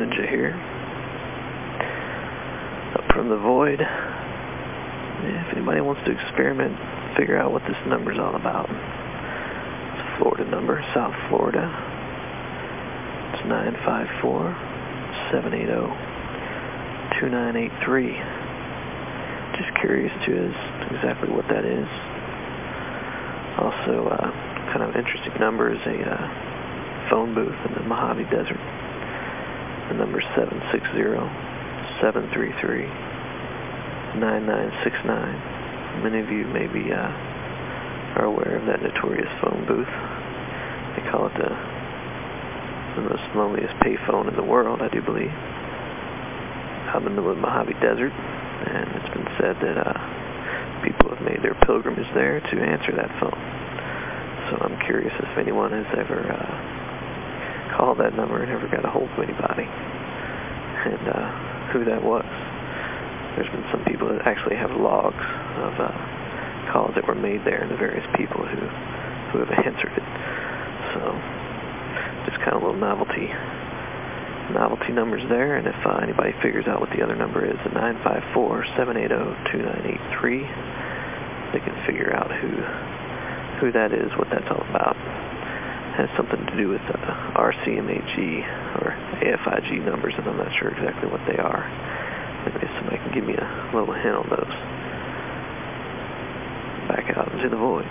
Ninja here. Up from the void. If anybody wants to experiment, figure out what this number's all about. It's a Florida number, South Florida. It's 954-780-2983. Just curious too as exactly what that is. Also, uh, kind of interesting number is a uh, phone booth in the Mojave Desert. The number is 760-733-9969. Many of you maybe uh, are aware of that notorious phone booth. They call it the, the most loneliest payphone in the world, I do believe. Out in the middle of the Mojave Desert. And it's been said that uh, people have made their pilgrimage there to answer that phone. So I'm curious if anyone has ever uh, called that number and ever got a hold of anybody and uh, who that was. There's been some people that actually have logs of uh, calls that were made there and the various people who, who have answered it. So just kind of a little novelty novelty numbers there, and if uh, anybody figures out what the other number is, the 954-780-2983, they can figure out who who that is, what that's all about. Has something to do with uh, RCMAC or AFIG numbers, and I'm not sure exactly what they are. Maybe somebody can give me a little hint on those. Back out into the void.